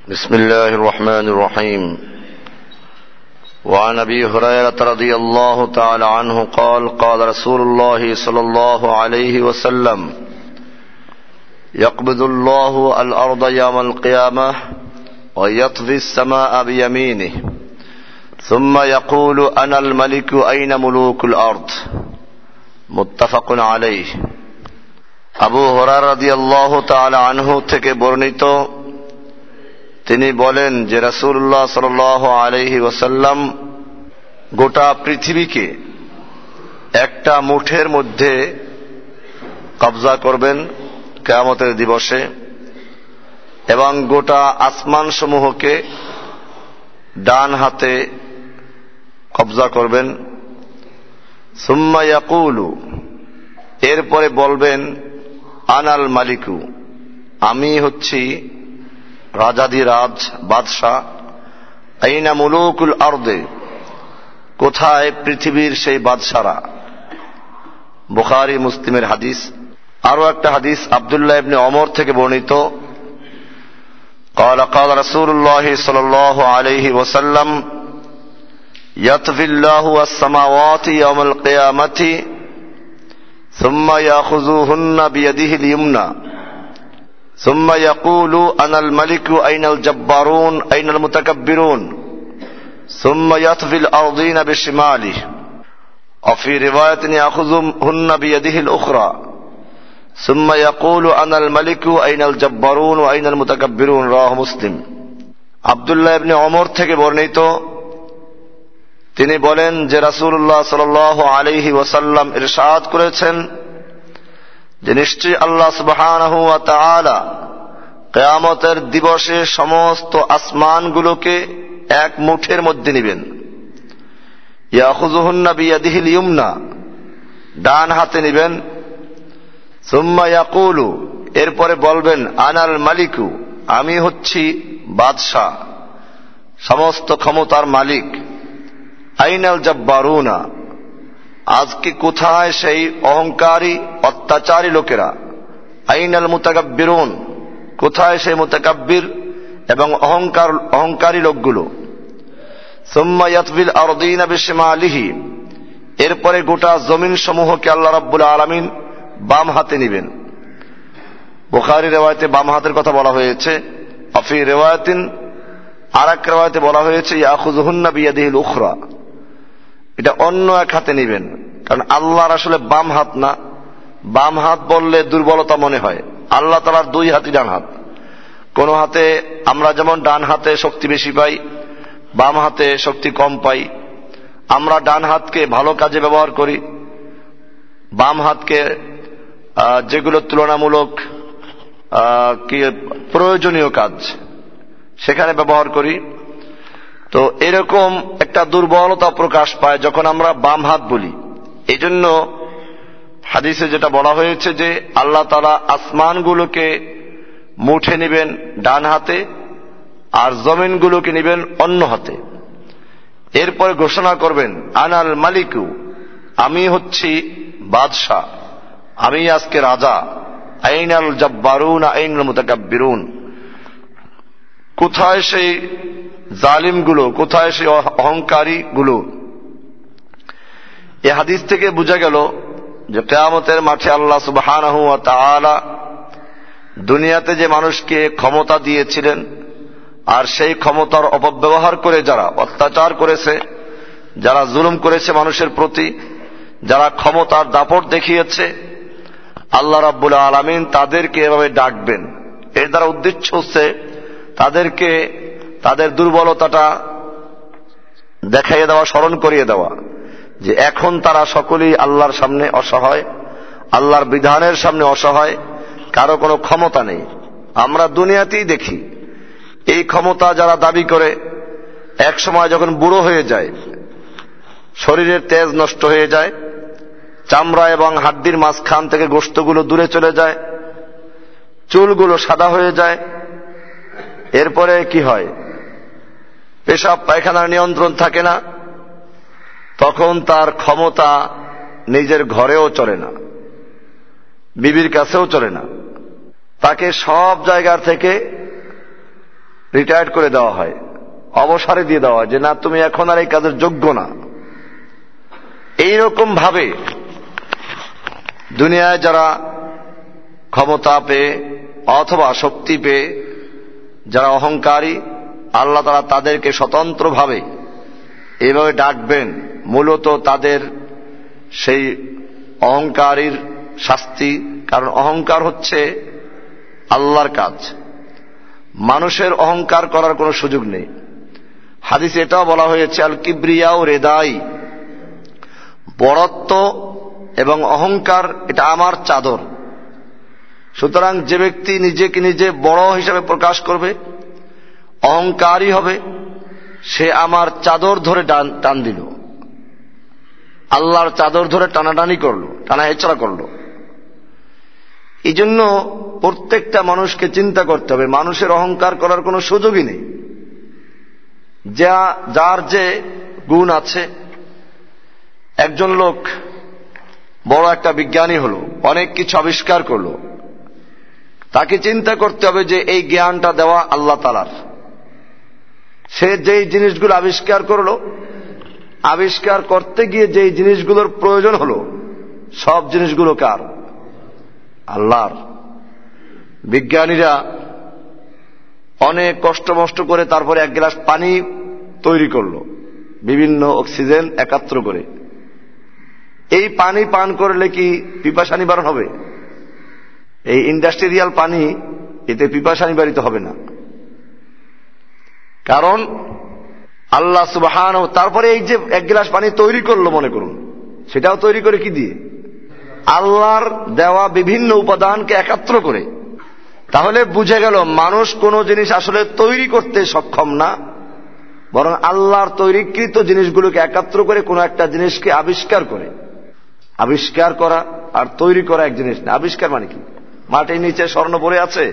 بسم الله الرحمن الرحيم وعن ابي هريره رضي الله تعالى عنه قال قال رسول الله صلى الله عليه وسلم يقبض الله الارض يوم القيامه ويطفي السماء بيمينه ثم يقول انا الملك اين ملوك الارض متفق عليه আবু হরার রাদিয়াল্লাহু তাআলা আনহু থেকে বর্ণিত তিনি বলেন যে রাসূলুল্লাহ সাল্লাল্লাহু আলাইহি ওসাল্লাম গোটা পৃথিবীকে একটা মুঠের মধ্যে কবজা করবেন কেয়ামতের দিবসে এবং গোটা আসমান সমূহকে ডান হাতে কবজা করবেন। সুম্মা ইয়াকুলু, এরপরে বলবেন, আনাল মালিকু, আমি হচ্ছি রাজাদিরাজ বাদশাহ আইনা মুলুকুল আর্দে কোথায় পৃথিবীর সেই বাদশারা বুখারি মুসলিমের হাদিস আরো একটা হাদিস আবদুল্লাহ ইবনে অমর থেকে বর্ণিত قال قال رسول الله صلى الله عليه وسلم يطفي الله السماوات يوم القيامة ثم يأخذوهن بيده اليمنى ثم يقول أنا الملك أين الجبارون أين المتكبرون ثم يطفي الأرضين بشماله وفي رواية يأخذهن بيده الأخرى ثم يقول أنا الملك أين الجبارون وأين المتكبرون رواه مسلم আবদুল্লাহ ইবনে অমর থেকে বর্ণিত তিনি বলেন যে রাসূলুল্লাহ সাল্লাল্লাহু আলাইহি ওয়াসাল্লাম ইরশাদ করেছেন যে নিশ্চয়ই আল্লাহ তাআলা কিয়ামতের দিবসে সমস্ত আসমানগুলোকে এক মুঠের মধ্যে নেবেন। ইয়াখুযুহুন্না বিয়াদিহিল ইয়ুমনা ডান হাতে নেবেন। সুম্মা ইয়াকুলু, এরপরে বলবেন, আনাল মালিকু, আমি হচ্ছি বাদশাহ, সমস্ত ক্ষমতার মালিক। আইনাল জব্বারুনা আজকে কোথায় সেই অহংকারী, অত্যাচারী লোকেরা? আইনাল মুতাকাব্বিরুন, কোথায় সেই মুতাকাব্বির এবং অহংকার, অহংকারী লোকগুলো? সুম্মা ইয়াতবিল আরদিনা বিশমালিহি, এরপরে গোটা জমিন সমূহকে আল্লাহ রাব্বুল আলামিন বাম হাতে নিবেন। বুখারি রেওয়ায়তে বাম হাতের কথা বলা হয়েছে, অফি রেওয়ায়তিন আর এক রেওয়ায়তে বলা হয়েছে ইয়াখুজুহুন্না বিয়াদিহিল উখরা। এটা অন্য এক হাতে নেবেন। কারণ আল্লাহর আসলে বাম হাত না। বাম হাত বললে দুর্বলতা মনে হয়। আল্লাহ তালার দুই হাতই ডান হাত। কোন হাতে আমরা যেমন ডান হাতে শক্তি বেশি পাই, বাম হাতে শক্তি কম পাই। আমরা ডান হাতকে ভালো কাজে ব্যবহার করি। বাম হাতকে যেগুলো তুলনামূলক প্রয়োজনীয় কাজ, সেখানে ব্যবহার করি। তো এরকম একটা দুর্বলতা প্রকাশ পায় যখন আমরা বাম হাত বলি। এই জন্য হাদিসে যেটা বলা হয়েছে যে আল্লাহ তালা আসমানগুলোকে মুঠে নেবেন ডান হাতে আর জমিনগুলোকে নেবেন অন্য হাতে। এরপরে ঘোষণা করবেন, আনাল মালিকু, আমি হচ্ছি বাদশাহ, আমি আজকে রাজা। আইনাল জব্বারুন, আইনাল মুতাকাব্বিরুন। কোথায় সেই জালিমগুলো, কোথায় সেই অহংকারী গুলো এ হাদিস থেকে বোঝা গেল যে কেয়ামতের মাঠে আল্লাহ সুবাহান দুনিয়াতে যে মানুষকে ক্ষমতা দিয়েছিলেন আর সেই ক্ষমতার অপব্যবহার করে যারা, অত্যাচার করেছে, যারা জুলুম করেছে মানুষের প্রতি, যারা ক্ষমতার দাপট দেখিয়েছে, আল্লাহ রাব্বুল আলমিন তাদেরকে এভাবে ডাকবেন। এর দ্বারা উদ্দেশ্য হচ্ছে তাদেরকে তাদের দুর্বলতাটা দেখাইয়ে দেওয়া, স্মরণ করিয়ে দেওয়া যে এখন তারা সকলেই আল্লাহর সামনে অসহায়, আল্লাহর বিধানের সামনে অসহায়, কারও কোনো ক্ষমতা নেই। আমরা দুনিয়াতেই দেখি, এই ক্ষমতা যারা দাবি করে, এক সময় যখন বুড়ো হয়ে যায়, শরীরের তেজ নষ্ট হয়ে যায়, চামড়া এবং হাড্ডির মাঝখান থেকে গোস্তগুলো দূরে চলে যায়, চুলগুলো সাদা হয়ে যায়, এরপরে কি হয়? পেশাব পায়খানার নিয়ন্ত্রণ থাকে না। তখন তার ক্ষমতা নিজের ঘরেও চলে না, বিবির কাছেও চলে না। তাকে সব জায়গার থেকে রিটায়ার্ড করে দেওয়া হয়, অবসরে দিয়ে দেওয়া হয় যে, না, তুমি এখন আর এই কাজের যোগ্য না। এইরকম ভাবে দুনিয়ায় যারা ক্ষমতা পেয়ে অথবা শক্তি পেয়ে, যারা অহংকারী আল্লাহ তারা তাদেরকে স্বতন্ত্রভাবে এইভাবে ডাকবেন, মূলত তাদের সেই অহংকারীর শাস্তি, কারণ অহংকার হচ্ছে আল্লাহর কাজ। মানুষের অহংকার করার কোনো সুযোগ নেই। হাদিস এটাও বলা হয়েছে আল কিব্রিয়াও রেদাই, বড়ত্ব এবং অহংকার, এটা আমার চাদর। সুতরাং যে ব্যক্তি নিজেকে নিজে বড় হিসাবে প্রকাশ করবে অহংকারী হবে। সে আমার চাদর ধরে টান দিল। আল্লাহর চাদর ধরে টানাটানি করল টানা হেচড়া করল। এই জন্য প্রত্যেকটা মানুষকে চিন্তা করতে হবে, মানুষের অহংকার করার কোনো সুযোগই নেই। যা, যার যে গুণ আছে। একজন লোক বড় একটা বিজ্ঞানী হলো, অনেক কিছু আবিষ্কার করল। তাকে চিন্তা করতে হবে যে এই জ্ঞানটা দেওয়া আল্লাহ তালার সে যেই জিনিসগুলো আবিষ্কার করল, আবিষ্কার করতে গিয়ে যেই জিনিসগুলোর প্রয়োজন হল, সব জিনিসগুলো কার? আল্লাহর। বিজ্ঞানীরা অনেক কষ্ট মষ্ট করে তারপরে এক গ্লাস পানি তৈরি করল, বিভিন্ন অক্সিজেন একাত্র করে। এই পানি পান করলে কি পিপাসা নিবারণ হবে? এই ইন্ডাস্ট্রিয়াল পানি এতে পিপাসা নিবারিত হবে না। কারণ আল্লাহ সুবাহান তারপরে এই যে এক গ্লাস পানি তৈরি করল মনে করুন, সেটাও তৈরি করে কি দিয়ে? আল্লাহর দেওয়া বিভিন্ন উপাদানকে একাত্র করে। তাহলে বুঝে গেল মানুষ কোন জিনিস আসলে তৈরি করতে সক্ষম না, বরং আল্লাহর তৈরিকৃত জিনিসগুলোকে একাত্র করে কোন একটা জিনিসকে আবিষ্কার করে। আবিষ্কার করা আর তৈরি করা এক জিনিস না। আবিষ্কার মানে কি? মাটির নিচে স্বর্ণ পড়ে আছে,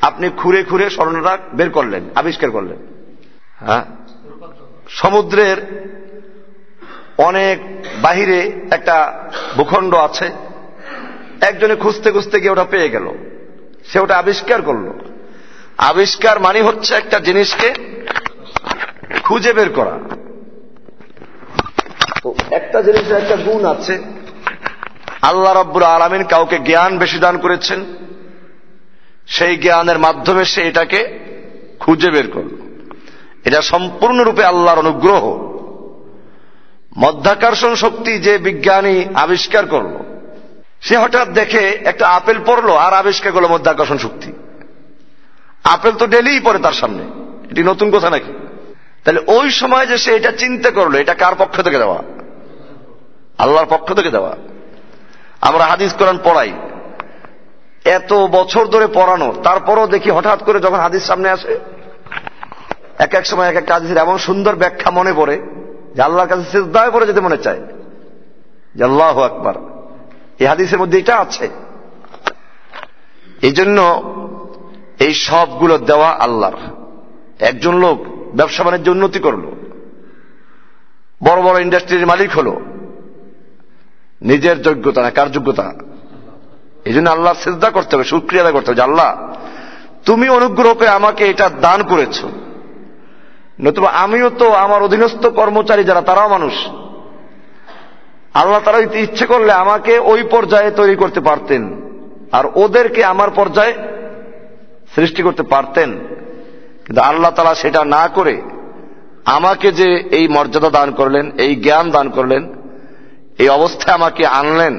আপনি খুঁড়ে খুঁড়ে স্বর্ণটা বের করলেন, আবিষ্কার করলেন। হ্যাঁ? সমুদ্রের অনেক বাহিরে একটা ভূখণ্ড আছে। একজনে খুঁজতে খুঁজতে গিয়ে ওটা পেয়ে গেল। সে ওটা আবিষ্কার করল। আবিষ্কার মানে হচ্ছে একটা জিনিসকে খুঁজে বের করা। তো একটা জিনিসের একটা গুণ আছে। আল্লাহ রব্বুর আলমিন কাউকে জ্ঞান বেশি দান করেছেন। সেই জ্ঞানের মাধ্যমে সে এটাকে খুঁজে বের করল। এটা সম্পূর্ণরূপে আল্লাহর অনুগ্রহ। মধ্যাকর্ষণ শক্তি যে বিজ্ঞানী আবিষ্কার করল, সে হঠাৎ দেখে একটা আপেল পড়ল আর আবিষ্কার করল মধ্যাকর্ষণ শক্তি। আপেল তো ডেলিই পড়ে তার সামনে। এটি নতুন কথা নাকি? তাহলে ওই সময় যে সে এটা চিন্তা করল, এটা কার পক্ষ থেকে দেওয়া? আল্লাহর পক্ষ থেকে দেওয়া। আমরা হাদিস কোরআন পড়াই। এত বছর ধরে পড়ানো, তারপরও দেখি হঠাৎ করে যখন হাদিস সামনে আসে এক এক সময় এক একটা হাদিসের এমন সুন্দর ব্যাখ্যা মনে পড়ে যে আল্লাহর কাছে সিজদায় পড়ে যেতে মনে চায়। যে আল্লাহ আকবার। এই হাদিসের মধ্যে এটা আছে। এই জন্য এই সবগুলো দেওয়া আল্লাহর। একজন লোক ব্যবসা বাণিজ্য উন্নতি করল। বড় বড় ইন্ডাস্ট্রির মালিক হল। নিজের যোগ্যতা না, কার যোগ্যতা? এই জন্য আল্লাহ সেজদা করতে হবে সুক্রিয়া করতে হবে যে আল্লাহ, তুমি অনুগ্রহ করে আমাকে এটা দান করেছ। নতুবা আমিও তো আমার অধীনস্থ কর্মচারী যারা, তারাও মানুষ। আল্লাহ তারা ইচ্ছে করলে আমাকে ওই পর্যায়ে তৈরি করতে পারতেন, আর ওদেরকে আমার পর্যায়ে সৃষ্টি করতে পারতেন, কিন্তু আল্লাহ তালা সেটা না করে আমাকে যে এই মর্যাদা দান করলেন, এই জ্ঞান দান করলেন, এই অবস্থায় আমাকে আনলেন,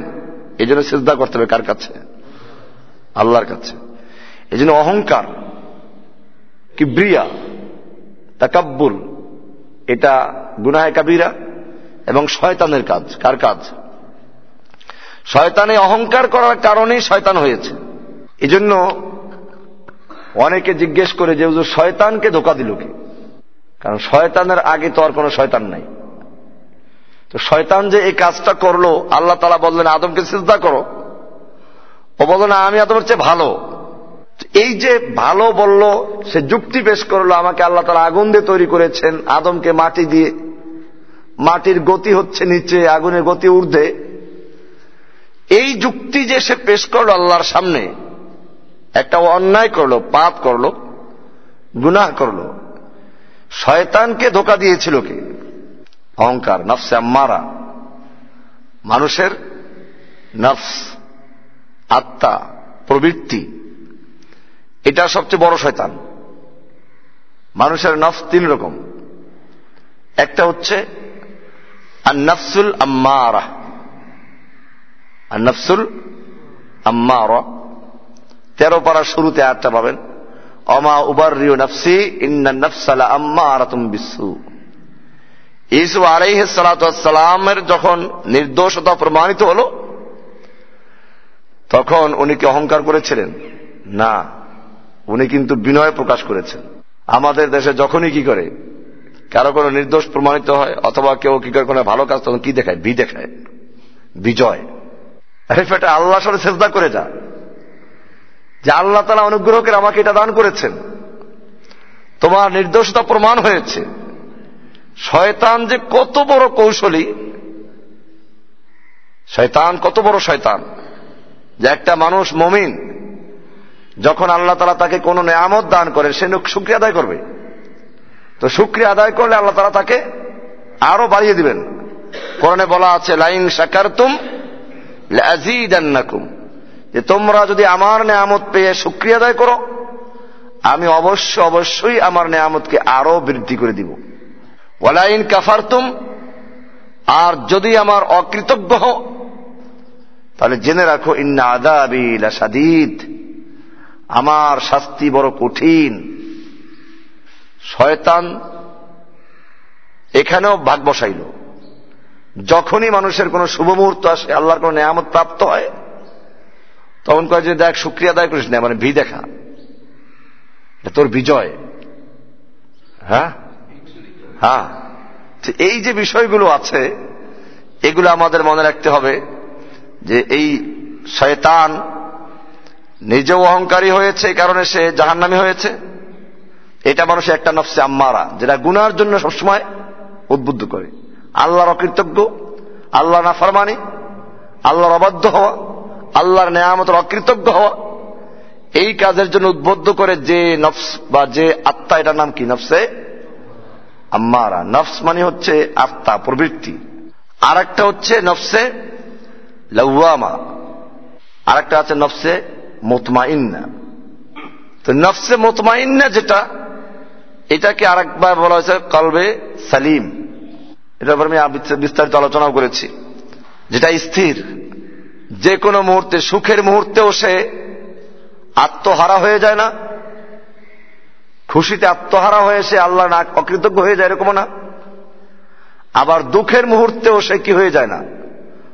এই জন্য সিজদা করতে হবে কার কাছে? আল্লাহর কাছে। এই জন্য অহংকার, কিব্রিয়া তাকাব্বুর এটা গুনায় কাবিরা এবং শয়তানের কাজ, কার কাজ? শয়তানে অহংকার করার কারণেই শয়তান হয়েছে। এই জন্য অনেকে জিজ্ঞেস করে যে শয়তানকে ধোকা দিল কি? কারণ শয়তানের আগে তো আর কোনো শয়তান নাই। তো শয়তান যে এই কাজটা করল, আল্লাহ তালা বললেন, আদমকে চিন্তা করো। ও বলল, না, আমি আদমের চেয়ে ভালো। এই যে ভালো বলল, সে যুক্তি পেশ করল, আমাকে আল্লাহ তালা আগুন দিয়ে তৈরি করেছেন, আদমকে মাটি দিয়ে। মাটির গতি হচ্ছে নিচে, আগুনের গতি ঊর্ধ্বে। এই যুক্তি যে সে পেশ করল আল্লাহর সামনে, একটা অন্যায় করল, পাপ করল, গুনাহ করল। শয়তানকে ধোকা দিয়েছিল কে? অহংকার, নফসে আম্মারা। মানুষের নফস, আত্মা, প্রবৃত্তি। এটা সবচেয়ে বড় শয়তান। মানুষের নফস তিন রকম। একটা হচ্ছে নফসুল আম্মারা। নফসুল আম্মারা। তেরো পারা শুরুতে আটটা পাবেন, অমা উবার রিও নফসি ইন্না নফসালা আম্মা আরাতুম ইসু আলাইহ সালাতামের যখন নির্দোষতা প্রমাণিত হল, তখন উনি কি অহংকার করেছিলেন? না। উনি কিন্তু বিনয় প্রকাশ করেছেন। আমাদের দেশে যখনই কি করে, কারও কোনো নির্দোষ প্রমাণিত হয়, অথবা কেউ কি করে কোনো ভালো কাজ, তখন কি দেখায়? বি দেখায়। বিজয়। ফেটে, আল্লাহ সাথে চেষ্টা করে যা। যে আল্লাহ তালা অনুগ্রহ করে আমাকে এটা দান করেছেন। তোমার নির্দোষতা প্রমাণ হয়েছে। শয়তান যে কত বড় কৌশলী, শয়তান কত বড় শয়তান। যে একটা মানুষ মমিন যখন আল্লাহ তালা তাকে কোন নেয়ামত দান করে সে শুক্রিয়া আদায় করবে। তো শুক্রিয়া আদায় করলে আল্লাহ তালা তাকে আরও বাড়িয়ে দিবেন। কোরআনে বলা আছে, লাইন সাকারতুম লাজিদান্নাকুম যে তোমরা যদি আমার নেয়ামত পেয়ে শুক্রিয়া আদায় করো, আমি অবশ্য অবশ্যই আমার নেয়ামতকে আরও বৃদ্ধি করে দিব। ওয়ালাইন কাফারতুম। আর যদি আমার অকৃতজ্ঞ হও, তাহলে জেনে রাখো, ইন্না আদাবিল সাদিদ আমার শাস্তি বড় কঠিন। শয়তান এখানেও ভাগ বসাইল। যখনই মানুষের কোন শুভ মুহূর্ত আসে, আল্লাহর কোন নেয়ামত প্রাপ্ত হয়, তখন কয় যে, দেখ, শুক্রিয়া আদায় করিস না মানে ভি দেখা। তোর বিজয়। হ্যাঁ? হ্যাঁ। এই যে বিষয়গুলো আছে, এগুলো আমাদের মনে রাখতে হবে যে, এই শয়তান নিজেও অহংকারী হয়েছে কারণে সে জাহান্নামি হয়েছে। এটা মানুষের একটা নফসে আম্মারা, যেটা গুনার জন্য সবসময় উদ্বুদ্ধ করে। আল্লাহর অকৃতজ্ঞ আল্লাহ নাফরমানি, আল্লাহর অবাধ্য হওয়া, আল্লাহর নেয়ামতের অকৃতজ্ঞ হওয়া, এই কাজের জন্য উদ্বুদ্ধ করে যে নফস বা যে আত্মা, এটার নাম কি? নফসে আম্মারা। নফস মানে হচ্ছে আত্মা, প্রবৃত্তি। আর একটা হচ্ছে নফসে লৌয়ামা আর একটা আছে নফসে মোতমাইন্না। তো নফসে মোতমাইন্না যেটা, এটাকে আরেকবার বলা হয়েছে কলবে সালিম। এটার এটা আমি বিস্তারিত আলোচনাও করেছি। যেটা স্থির। যে কোনো মুহূর্তে, সুখের মুহূর্তেও সে আত্মহারা হয়ে যায় না। খুশিতে আত্মহারা হয়ে সে আল্লাহ না অকৃতজ্ঞ হয়ে যায় এরকম না। আবার দুঃখের মুহূর্তেও সে কি হয়ে যায় না?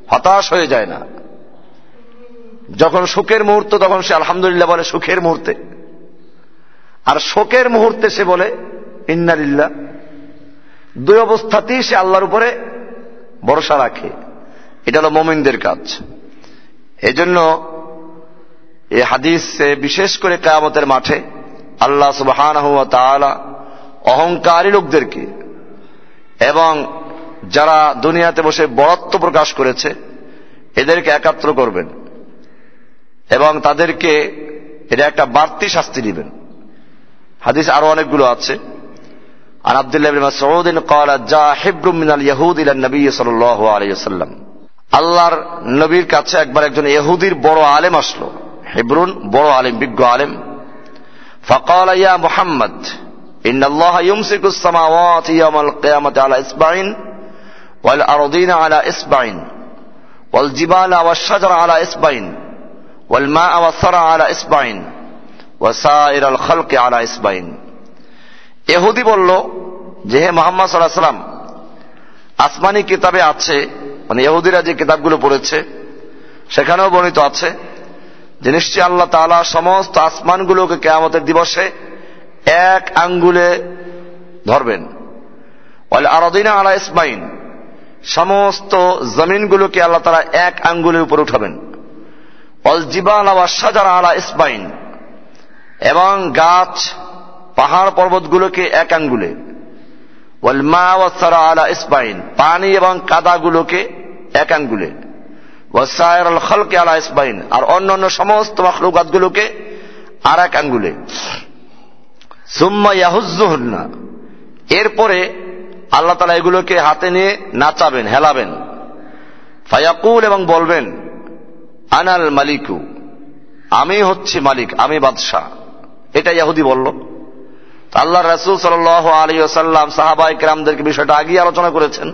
হতাশ হয়ে যায় না। যখন সুখের মুহূর্ত, তখন সে আলহামদুলিল্লাহ বলে সুখের মুহূর্তে। আর শোকের মুহূর্তে সে বলে, ইন্নালিল্লাহ। দুই অবস্থাতেই সে আল্লাহর উপরে ভরসা রাখে। এটা হলো মোমিনদের কাজ। এজন্য এই হাদিস বিশেষ করে কায়ামতের মাঠে আল্লাহ সুবাহান অহংকারী লোকদেরকে এবং যারা দুনিয়াতে বসে বরত্ব প্রকাশ করেছে, এদেরকে একাত্র করবেন। এবং তাদেরকে এটা একটা বাড়তি শাস্তি দিবেন হাদিস আরো অনেকগুলো আছে আর আব্দুল্লাহ ইবনে মাসউদ قال جاء حبر من اليهود الى النبي صلى الله عليه وسلم আল্লাহর নবীর কাছে একবার একজন ইহুদির বড় আলেম আসলো হেব্রুন বড় আলেম বিজ্ঞ আলেম فقال يا محمد إن الله يمسك السماوات يوم القيامة على إصبعين والأرضين على إصبعين والجبال والشجر على إصبعين والماء والثرى على إصبعين وسائر الخلق على إصبعين এহুদি বলল যে হে মোহাম্মদ সাল্লাহ সাল্লাম আসমানি কিতাবে আছে মানে ইহুদিরা যে কিতাবগুলো পড়েছে সেখানেও বর্ণিত আছে যে নিশ্চয় আল্লাহ তালা সমস্ত আসমানগুলোকে কেয়ামতের দিবসে এক আঙ্গুলে ধরবেন আরদিনা আলা ইসমাইন সমস্ত জমিনগুলোকে আল্লাহ তালা এক আঙ্গুলের উপর উঠাবেন আলা ইসমাইন এবং গাছ, পাহাড় পর্বতগুলোকে এক আঙ্গুলে। মা আলা ইসমাইন পানি এবং কাদাগুলোকে এক আঙ্গুলে। আল ইসমাইন আর অন্য অন্য সমস্ত মখলুকাতগুলোকে আর এক আঙ্গুলে। সুম্মা এরপরে আল্লাহ তালা এগুলোকে হাতে নিয়ে নাচাবেন, হেলাবেন। ফায়াকুল এবং বলবেন আনাল মালিকু, আমি হচ্ছি মালিক, আমি বাদশাহ। এটা ইয়াহুদি বলল। আল্লাহ রাসুল সাল আলী আসাল্লাম সাহাবাই কেরামদেরকে বিষয়টা আগেই আলোচনা করেছেন।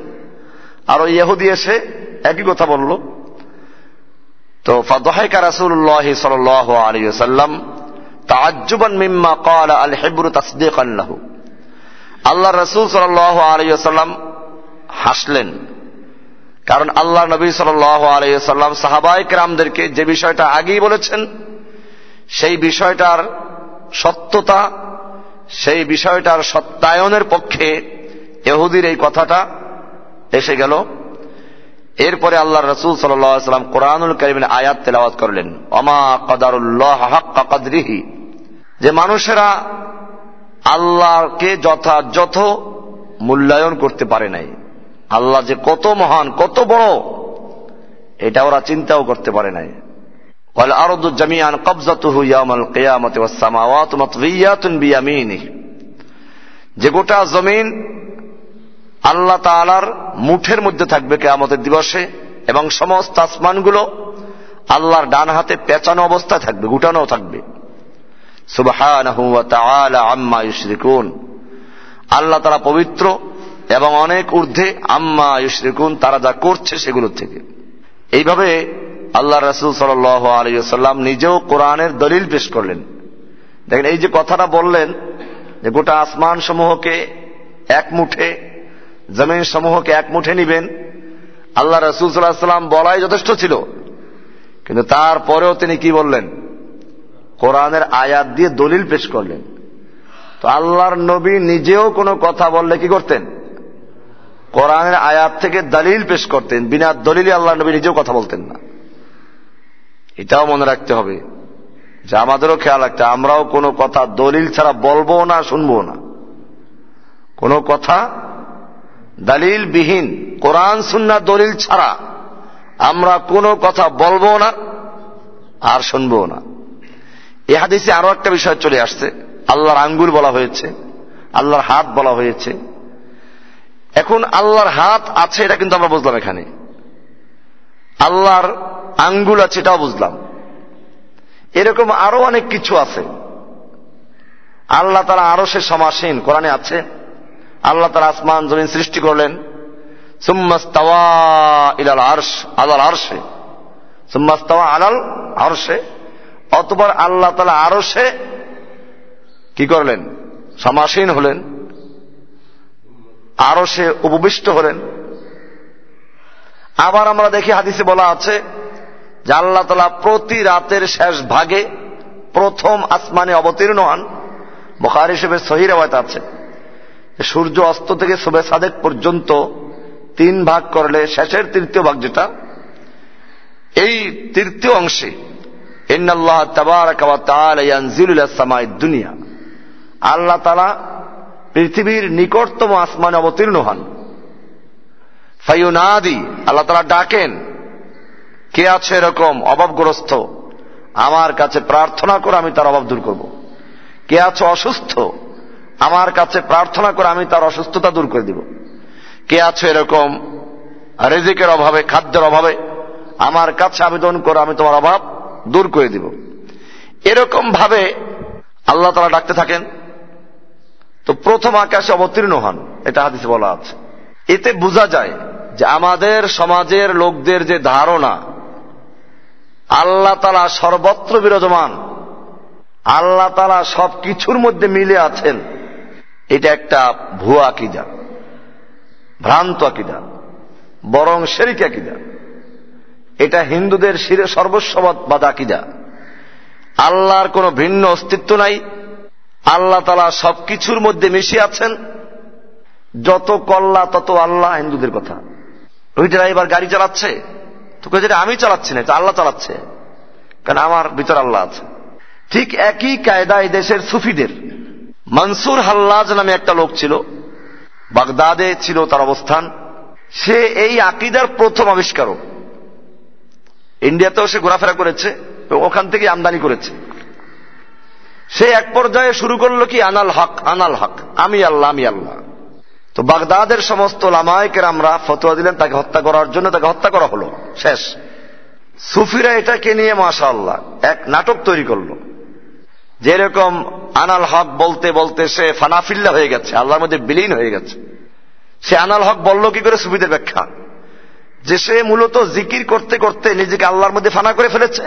আর ওই ইহুদি এসে একই কথা বলল। তো ফাদহাইকা রাসুল্লাহ সাল আলী সাল্লাম তাজ্জুবান মিম্মা আল হেবরু তাসদিক আল্লাহ আল্লাহ রসুল সাল আলী সাল্লাম হাসলেন। কারণ আল্লাহ নবী সাল আলী সাল্লাম সাহাবাই কেরামদেরকে যে বিষয়টা আগেই বলেছেন, সেই বিষয়টার সত্যতা, সেই বিষয়টার সত্যায়নের পক্ষে এহুদির এই কথাটা এসে গেল। এরপরে আল্লাহ রসুল সাল্লাম কোরআনুল করিমের আয়াত তেলাওয়াত করলেন অমা কদারুল্লাহ কদরিহি যে মানুষেরা আল্লাহকে যথাযথ মূল্যায়ন করতে পারে নাই। আল্লাহ যে কত মহান কত বড় এটা ওরা চিন্তাও করতে পারে নাই والأرض جميعا قبضته يوم القيامة والسماوات مطويات بيمينه যে গোটা জমিন আল্লাহ তালার মুঠের মধ্যে থাকবে কেয়ামতের দিবসে এবং সমস্ত আসমানগুলো আল্লাহর ডান হাতে পেঁচানো অবস্থায় থাকবে গুটানো থাকবে আম্মা ইউশরিকুন আল্লাহ তারা পবিত্র এবং অনেক ঊর্ধ্বে আম্মা ইউশরিকুন, তারা যা করছে সেগুলো থেকে। এইভাবে আল্লাহ রসুল সাল আলিয়াল্লাম নিজেও কোরআনের দলিল পেশ করলেন। দেখেন, এই যে কথাটা বললেন যে গোটা আসমান সমূহকে এক মুঠে জমিন সমূহকে এক মুঠে নিবেন, আল্লাহ রসুল সাল্লাহ সাল্লাম বলাই যথেষ্ট ছিল। কিন্তু তারপরেও তিনি কি বললেন? কোরআনের আয়াত দিয়ে দলিল পেশ করলেন। তো আল্লাহর নবী নিজেও কোনো কথা বললে কি করতেন? কোরআনের আয়াত থেকে দলিল পেশ করতেন, বিনা দলিলে আল্লাহ নবী নিজেও কথা বলতেন না। এটাও মনে রাখতে হবে যে আমাদেরও খেয়াল রাখতে আমরাও কোনো কথা দলিল ছাড়া বলব না, শুনব না। কোনো কথা দলিল বিহীন কোরআন সুন্না দলিল ছাড়া আমরা কোনো কথা বলব না আর শুনব না। এ হাদিসে আরও একটা বিষয় চলে আসছে, আল্লাহর আঙ্গুল বলা হয়েছে, আল্লাহর হাত বলা হয়েছে। এখন আল্লাহর হাত আছে, এটা কিন্তু আমরা বুঝলাম এখানে। আল্লাহর আঙ্গুল আছে, এটাও বুঝলাম। এরকম আরও অনেক কিছু আছে। আল্লাহ তারা আরও সে সমাসীন, কোরআনে আছে, আল্লাহ তারা আসমান, জমিন সৃষ্টি করলেন। অতবার আল্লাহ তালা সে কি করলেন? সমাসীন হলেন। আরও সে উপবিষ্ট হলেন। আবার আমরা দেখি হাদিসে বলা আছে যে আল্লাহ তালা প্রতি রাতের শেষ ভাগে প্রথম আসমানে অবতীর্ণ হন। বখার হিসেবে সহি আছে সূর্য অস্ত থেকে শুভে সাদেক পর্যন্ত তিন ভাগ করলে শেষের তৃতীয় ভাগ যেটা, এই তৃতীয় অংশে তাবারাকামাই দুনিয়া। আল্লাহ তালা পৃথিবীর নিকটতম আসমানে অবতীর্ণ হন। ফাইনাদি আল্লাহ তালা ডাকেন, কে আছে এরকম অভাবগ্রস্ত? আমার কাছে প্রার্থনা করে আমি তার অভাব দূর করব। কে আছে অসুস্থ? আমার কাছে প্রার্থনা করে আমি তার অসুস্থতা দূর করে দিব। কে আছে এরকম রেজিকের অভাবে, খাদ্যের অভাবে? আমার কাছে আবেদন করে আমি তোমার অভাব দূর করে দিব। এরকম ভাবে আল্লাহ তারা ডাকতে থাকেন। তো প্রথম আকাশে অবতীর্ণ হন, এটা হাদিসে বলা আছে। এতে বোঝা যায় যে আমাদের সমাজের লোকদের যে ধারণা, আল্লাহ তালা সর্বত্র বিরাজমান, আল্লাহ তালা সব কিছুর মধ্যে মিলে আছেন, এটা একটা ভুয়া আকিদা, ভ্রান্ত আকিদা, বরং শেরিক আকিদা। এটা হিন্দুদের শিরে সর্বস্ববাদ আকিদা। আল্লাহর কোনো ভিন্ন অস্তিত্ব নাই আল্লাহ তালা সবকিছুর মধ্যে মিশে আছেন। যত কল্লা, তত আল্লাহ হিন্দুদের কথা। ওই ড্রাইভার গাড়ি চালাচ্ছে। তোকে যেটা আমি চালাচ্ছি না আল্লাহ চালাচ্ছে। কারণ আমার ভিতর আল্লাহ আছে। ঠিক একই কায়দায় দেশের সুফিদের। মনসুর হাল্লাজ নামে একটা লোক ছিল। বাগদাদে ছিল তার অবস্থান। সে এই আকিদার প্রথম আবিষ্কারক। ইন্ডিয়াতেও সে ঘোরাফেরা করেছে। ওখান থেকে আমদানি করেছে। সে এক পর্যায়ে শুরু করল কি, আনাল হক আনাল হক, আমি আল্লাহ আমি আল্লাহ। তো বাগদাদের সমস্ত লামায়কের আমরা ফতোয়া দিলেন, তাকে হত্যা করার জন্য তাকে হত্যা করা হলো। শেষ। সুফিরা এটাকে নিয়ে মাশা আল্লাহ এক নাটক তৈরি করল। যেরকম আনাল হক বলতে বলতে সে ফানাফিল্লা হয়ে গেছে, আল্লাহর মধ্যে বিলীন হয়ে গেছে। সে আনাল হক বলল কি করে সুফিদের ব্যাখ্যা? যে সে মূলত জিকির করতে করতে নিজেকে আল্লাহর মধ্যে ফানা করে ফেলেছে।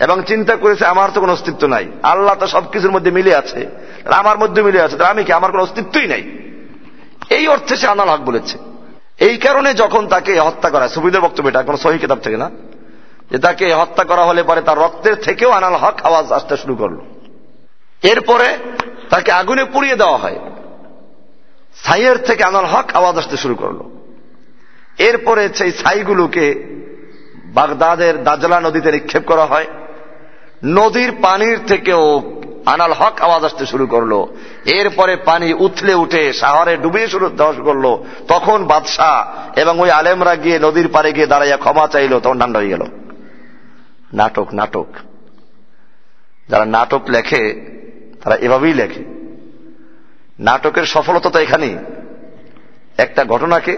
এবং চিন্তা করেছে, আমার তো কোনো অস্তিত্ব নাই। আল্লাহ তো সবকিছুর মধ্যে মিলে আছে। আমার মধ্যে মিলে আছে আমি কি? আমার কোনো অস্তিত্বই নাই। এই অর্থে সে আনাল হক বলেছে। এই কারণে যখন তাকে হত্যা করা সুবিধের বক্তব্য এটা, কোনো সহি কিতাব থেকে না, যে তাকে হত্যা করা হলে পরে তার রক্তের থেকেও আনাল হক আওয়াজ আসতে শুরু করল। এরপরে তাকে আগুনে পুড়িয়ে দেওয়া হয়। ছাইয়ের থেকে আনাল হক আওয়াজ আসতে শুরু করল। এরপরে সেই ছাইগুলোকে বাগদাদের দাজলা নদীতে নিক্ষেপ করা হয়। নদীর পানির থেকেও আনাল হক আওয়াজ আসতে শুরু করল। এরপরে পানি উথলে উঠে শহরে ডুবিয়ে শুরু শুরু করল। তখন বাদশাহ এবং ওই আলেমরা গিয়ে নদীর পারে গিয়ে দাঁড়াইয়া ক্ষমা চাইল, তখন ঠান্ডা হয়ে গেল। নাটক নাটক। যারা নাটক লেখে, তারা এভাবেই লেখে। নাটকের সফলতা তো এখানেই। একটা ঘটনাকে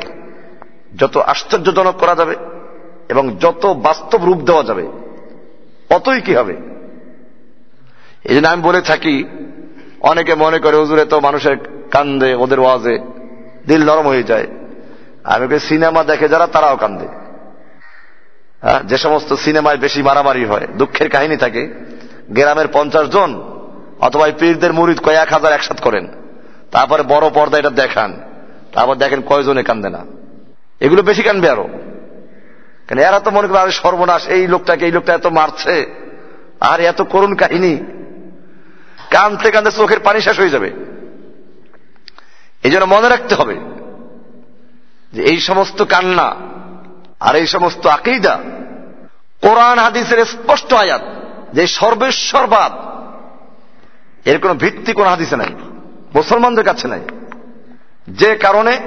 যত আশ্চর্যজনক করা যাবে এবং যত বাস্তব রূপ দেওয়া যাবে অতই কি হবে? এই জন্য আমি বলে থাকি, অনেকে মনে করে হুজুরে তো মানুষের কান্দে, ওদের ওয়াজে দিল নরম হয়ে যায়। আমি সিনেমা দেখে যারা তারাও কান্দে। হ্যাঁ যে সমস্ত সিনেমায় বেশি মারামারি হয়, দুঃখের কাহিনী থাকে। গ্রামের পঞ্চাশ জন, অথবা পীরদের মুরিদ কয়েক হাজার একসাথ করেন। তারপরে বড় পর্দা এটা দেখান। তারপর দেখেন কয়জনে কান্দে না। এগুলো বেশি কানবে আরও। কেন এরা তো মনে করে, আরে সর্বনাশ, এই লোকটাকে, এই লোকটা এত মারছে। আর এত করুণ কাহিনী। কানতে কানতে চোখের পানি শেষ হয়ে যাবে। এই জন্য মনে রাখতে হবে যে এই সমস্ত কান্না আর এই সমস্ত আকিদা কোরআন হাদিসের স্পষ্ট আয়াত যে সর্বেশ্বরবাদ এর কোন ভিত্তি কোন হাদিসে নাই, মুসলমানদের কাছে নাই। যে কারণে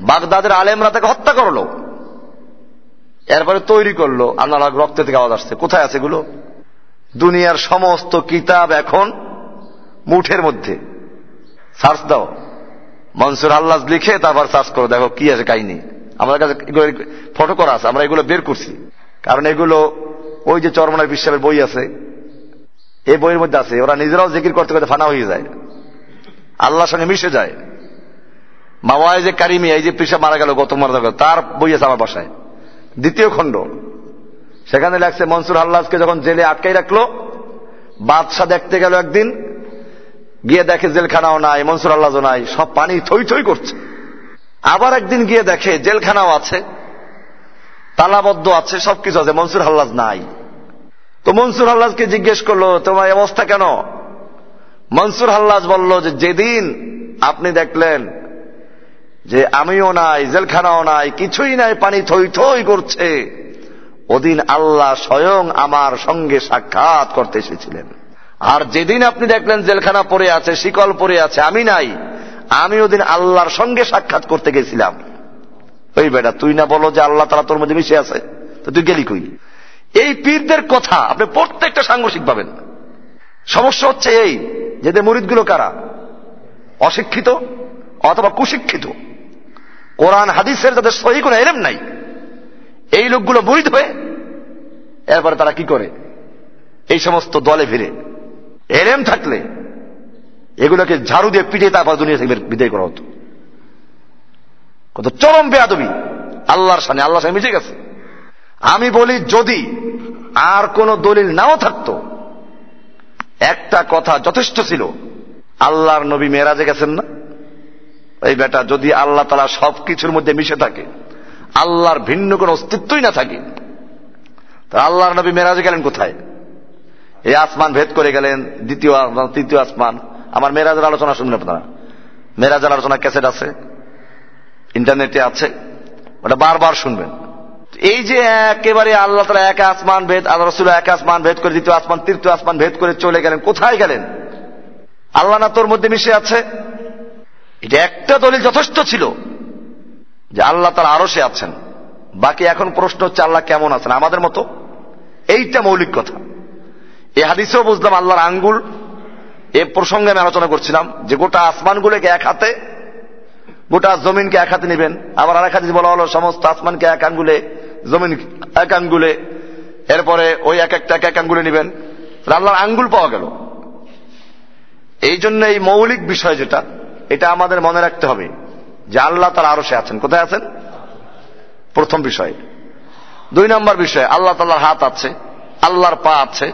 বাগদাদের আলেমরা তাকে হত্যা করল, এরপরে তৈরি করল, আল্লাহ রক্ত থেকে আওয়াজ আসছে। কোথায় আছে এগুলো? দুনিয়ার সমস্ত কিতাব এখন মুঠের মধ্যে। সার্চ দাও। মনসুর আল্লাহ লিখে তারপর সার্চ করো, দেখো কি আছে, কাহিনী। আমাদের কাছে ফটো করা আছে, আমরা এগুলো বের করছি। কারণ এগুলো ওই যে চরমনার বিশ্বের বই আছে এই বইয়ের মধ্যে আছে, ওরা নিজেরাও জিকির করতে করতে ফানা হয়ে যায়। আল্লাহর সঙ্গে মিশে যায়। মাওয়ায় যে কারিমি, এই যে পিসা মারা গেল গত মারা গেল, তার বই আছে আমার বাসায়। দ্বিতীয় খণ্ড। সেখানে লাগছে মনসুর আল্লাহকে যখন জেলে আটকাই রাখল, বাদশাহ দেখতে গেল একদিন গিয়ে দেখে জেলখানাও নাই মনসুর আল্লাহ নাই, সব পানি থই থই করছে। আবার একদিন গিয়ে দেখে জেলখানাও আছে, তালাবদ্ধ আছে, সবকিছু আছে মনসুর হাল্লাজ নাই। তো মনসুর হাল্লাজকে জিজ্ঞেস করল, তোমার অবস্থা কেন? মনসুর হাল্লাজ বলল যে, যেদিন আপনি দেখলেন যে আমিও নাই, জেলখানাও নাই, কিছুই নাই, পানি থই থই করছে, ওদিন আল্লাহ স্বয়ং আমার সঙ্গে সাক্ষাৎ করতে এসেছিলেন। আর যেদিন আপনি দেখলেন জেলখানা পড়ে আছে, শিকল পড়ে আছে, আমি নাই, আমি ওদিন আল্লাহর সঙ্গে সাক্ষাৎ করতে গেছিলাম। ওই বেটা, তুই না বলো যে আল্লাহ তারা তোর মধ্যে মিশে আছে? তো তুই গেলি কই? এই পীরদের কথা আপনি প্রত্যেকটা সাংঘর্ষিক পাবেন। সমস্যা হচ্ছে এই, যে মরিদগুলো কারা? অশিক্ষিত অথবা কুশিক্ষিত? কোরআন, হাদিসের যাদের সহি কোনো এলেম নাই, এই লোকগুলো মরিদ হয়ে এরপরে তারা কি করে? এই সমস্ত দলে ভিড়ে এলেম থাকলে এগুলোকে ঝাড়ু দিয়ে পিঠে তারপর দুনিয়া থেকে বিদায় করা হতো। কত চরম বেয়াদবি। আল্লাহর সামনে আল্লাহর সামনে মিশে গেছে। আমি বলি, যদি আর কোন দলিল নাও থাকতো, একটা কথা যথেষ্ট ছিল, আল্লাহর নবী মেয়েরাজে গেছেন না? এই বেটা, যদি আল্লাহ তালা সব কিছুর মধ্যে মিশে থাকে, আল্লাহর ভিন্ন কোন অস্তিত্বই না থাকে তা আল্লাহর নবী মেরাজে গেলেন কোথায়? এই আসমান ভেদ করে গেলেন, দ্বিতীয় আসমান তৃতীয় আসমান। আমার মেরাজের আলোচনা শুনবেন আপনারা? মেরাজের আলোচনা ক্যাসেট আছে? ইন্টারনেটে আছে? ওটা বারবার শুনবেন। এই যে একেবারে আল্লাহ তালা এক আসমান ভেদ, আল্লাহ রসুল এক আসমান ভেদ করে, দ্বিতীয় আসমান, তৃতীয় আসমান ভেদ করে চলে গেলেন। কোথায় গেলেন? আল্লাহ না তোর মধ্যে মিশে আছে? এটা একটা দলিল যথেষ্ট ছিল যে আল্লাহ তার আরও সে আছেন। বাকি এখন প্রশ্ন হচ্ছে, আল্লাহ কেমন আছেন? আমাদের মতো? এইটা মৌলিক কথা। এই হাদিসেও বুঝলাম আল্লাহর আঙ্গুল। এ প্রসঙ্গে আমি আলোচনা করছিলাম যে গোটা আসমানগুলোকে এক হাতে, গোটা জমিনকে এক হাতে নেবেন। আবার আরেক হাতে বলা হলো, সমস্ত আসমানকে এক আঙ্গুলে, জমিন এক আঙ্গুলে, এরপরে ওই এক একটা এক এক আঙ্গুলে নেবেন। আল্লাহর আঙ্গুল পাওয়া গেল। এই জন্য এই মৌলিক বিষয় যেটা, এটা আমাদের মনে রাখতে হবে যে আল্লাহ তার আরও সে আছেন। কোথায় আছেন? প্রথম বিষয়। দুই নম্বর বিষয়, আল্লাহ তাল্লাহর হাত আছে, আল্লাহর পা আছে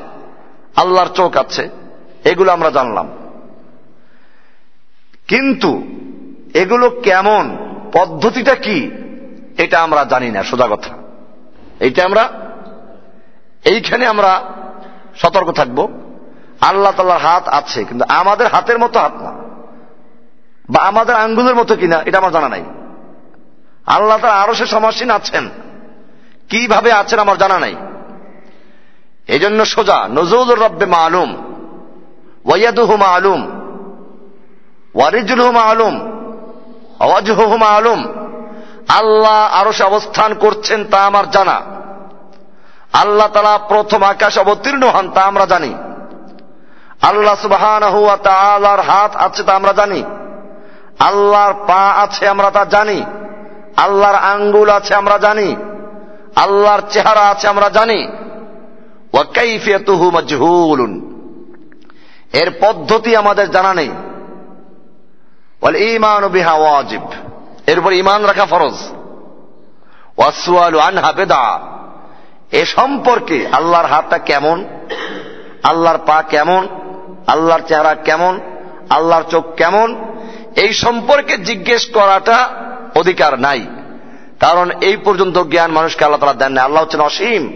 আল্লাহর চোখ আছে, এগুলো আমরা জানলাম। কিন্তু এগুলো কেমন, পদ্ধতিটা কি, এটা আমরা জানি না, সোজা কথা। এইটা আমরা, এইখানে আমরা সতর্ক থাকব। আল্লাহ তাল্লাহর হাত আছে, কিন্তু আমাদের হাতের মতো হাত না। বা আমাদের আঙ্গুলের মতো কিনা, এটা আমার জানা নাই। আল্লাহ তার আরও সে সমাসীন আছেন। কীভাবে আছেন আমার জানা নাই। এই জন্য সোজা, নজরুল রব্বে মালুম, ওয়াইয়াদুহু মালুম, ওয়ারিজুলহু মালুম অওয়াজহু মালুম। আল্লাহ আরও অবস্থান করছেন তা আমার জানা। আল্লাহ তালা প্রথম আকাশ অবতীর্ণ হন তা আমরা জানি। আল্লাহ সুবাহান আল্লাহর হাত আছে তা আমরা জানি। আল্লাহর পা আছে আমরা তা জানি। আল্লাহর আঙ্গুল আছে আমরা জানি। আল্লাহর চেহারা আছে আমরা জানি। এর পদ্ধতি আমাদের জানা নেই। ওয়াল ঈমান বিহা ওয়াজিব। এর উপর ঈমান রাখা ফরজ। ওয়াসওয়ালু আনহা বিদআ। এ সম্পর্কে আল্লাহর হাতটা কেমন? আল্লাহর পা কেমন? আল্লাহর চেহারা কেমন? আল্লাহর চোখ কেমন? এই সম্পর্কে জিজ্ঞেস করাটা অধিকার নাই। কারণ এই পর্যন্ত জ্ঞান মানুষকে আল্লাহ তালা দেন না আল্লাহ হচ্ছেন অসীম।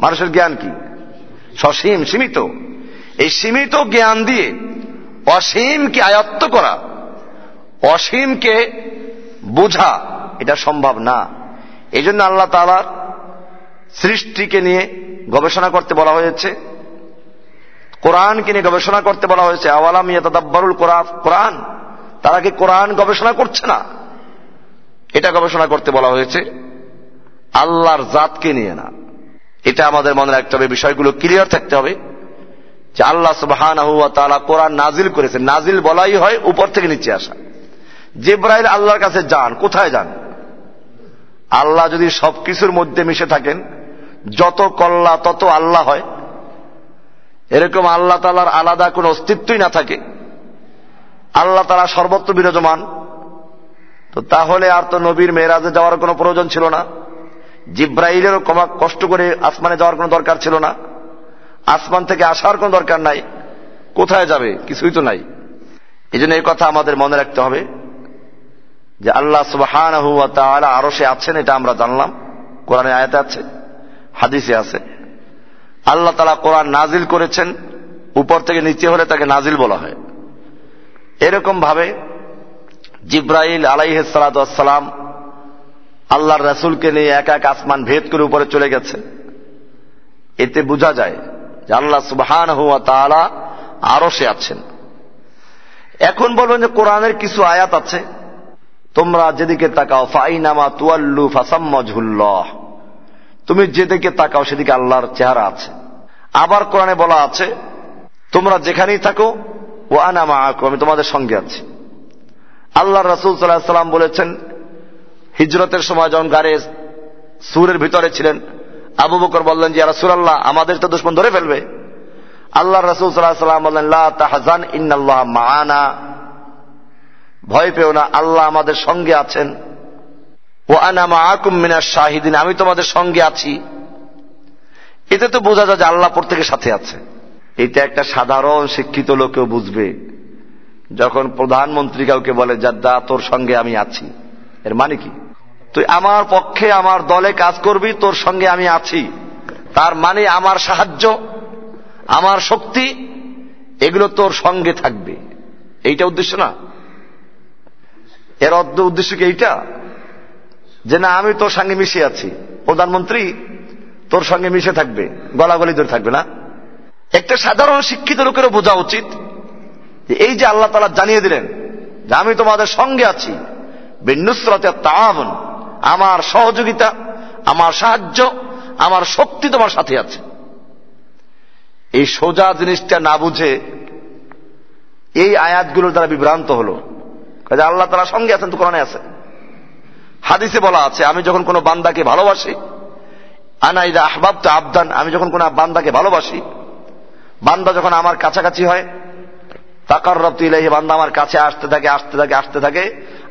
মানুষের জ্ঞান কি? সসীম, সীমিত। এই সীমিত জ্ঞান দিয়ে অসীমকে আয়ত্ত করা, অসীমকে বোঝা, এটা সম্ভব না। এই জন্য আল্লাহ তালার সৃষ্টিকে নিয়ে গবেষণা করতে বলা হয়েছে, কোরআনকে নিয়ে গবেষণা করতে বলা হয়েছে। আওয়ালাম ইয়াতাদাব্বারুল কোরআন, তারা কি কোরআন গবেষণা করছে না? এটা গবেষণা করতে বলা হয়েছে, আল্লাহর জাতকে নিয়ে না। এটা আমাদের মনে রাখতে হবে, বিষয়গুলো ক্লিয়ার থাকতে হবে যে আল্লাহ সুবাহান তালা কোরআন নাজিল করেছে। নাজিল বলাই হয় উপর থেকে নিচে আসা। জিব্রাইল আল্লাহর কাছে যান, কোথায় যান? আল্লাহ যদি সবকিছুর মধ্যে মিশে থাকেন, যত কল্লা তত আল্লাহ হয়। এরকম আল্লাহ তালার আলাদা কোনো অস্তিত্বই না থাকে। আল্লাহ তালা সর্বত্র বিরাজমান। তো তাহলে আর তো নবীর মেয়েরাজে যাওয়ার কোনো প্রয়োজন ছিল না। জিব্রাইলেরও কষ্ট করে আসমানে যাওয়ার কোনো দরকার ছিল না। আসমান থেকে আসার কোনো দরকার নাই। কোথায় যাবে? কিছুই তো নাই। এই জন্য এই কথা আমাদের মনে রাখতে হবে যে আল্লাহ সুবাহান আরও সে আছেন, এটা আমরা জানলাম। কোরআনে আয়াতে আছে, হাদিসে আছে। আল্লাহ তালা কোরআন নাজিল করেছেন, উপর থেকে নিচে হলে তাকে নাজিল বলা হয়। এরকম ভাবে জিব্রাইল আলাইহ আলাইহালাম আল্লাহর রাসুলকে নিয়ে এক এক আসমান ভেদ করে উপরে চলে গেছে। এতে বোঝা যায় যে আল্লাহ সুবহান হুয়া তালা আরও সে আছেন। এখন বলবেন যে কোরআনের কিছু আয়াত আছে। তোমরা যেদিকে তাকাও, ফাইনামা তুয়াল্লু ফাসাম্মজহুল্লাহ। তুমি যেদিকে তাকাও, সেদিকে আল্লাহর চেহারা আছে। আবার কোরআনে বলা আছে, তোমরা যেখানেই থাকো ও আনামা আকু আমি তোমাদের সঙ্গে আছি। আল্লাহ রসুল সাল্লাহ সাল্লাম বলেছেন হিজরতের সময় যখন গাড়ে সুরের ভিতরে ছিলেন, আবু বকর বললেন যে রাসুলাল্লাহ, আমাদের তো দুশ্মন ধরে ফেলবে। আল্লাহ রসুল সাল্লাহ সাল্লাম বললেন তাহাজান, ইন্নাল্লাহ মানা ভয় পেও না, আল্লাহ আমাদের সঙ্গে আছেন। ও আনামা আকুম মিনার শাহিদিন, আমি তোমাদের সঙ্গে আছি। এতে তো বোঝা যায় যে আল্লাহ প্রত্যেকের সাথে আছে। এটা একটা সাধারণ শিক্ষিত লোকেও বুঝবে। যখন প্রধানমন্ত্রী কাউকে বলে যাদ্দা তোর সঙ্গে আমি আছি। এর মানে কি? তুই আমার পক্ষে আমার দলে কাজ করবি, তোর সঙ্গে আমি আছি। তার মানে আমার সাহায্য, আমার শক্তি, এগুলো তোর সঙ্গে থাকবে। এইটা উদ্দেশ্য না? এর অর্ধ উদ্দেশ্য কি এইটা? যে না, আমি তোর সঙ্গে মিশে আছি। প্রধানমন্ত্রী, তোর সঙ্গে মিশে থাকবে, গলাগলি ধরে থাকবে না? একটা সাধারণ শিক্ষিত লোকেরও বোঝা উচিত এই যে আল্লাহ তালা জানিয়ে দিলেন যে আমি তোমাদের সঙ্গে আছি বিনুসরতে আমার সহযোগিতা, আমার সাহায্য, আমার শক্তি তোমার সাথে আছে। এই সোজা জিনিসটা না বুঝে এই আয়াতগুলোর দ্বারা বিভ্রান্ত হলো। কাজে আল্লাহ তারা সঙ্গে আছেন তো কোরআনে আছে। হাদিসে বলা আছে, আমি যখন কোনো বান্দাকে ভালোবাসি, আনা ইদা আহবাব তো আবদান, আমি যখন কোনো বান্দাকে ভালোবাসি, বান্দা যখন আমার কাছাকাছি হয় তাকার রপ্ত ইলাহি বান্দা আমার কাছে আসতে থাকে আসতে থাকে আসতে থাকে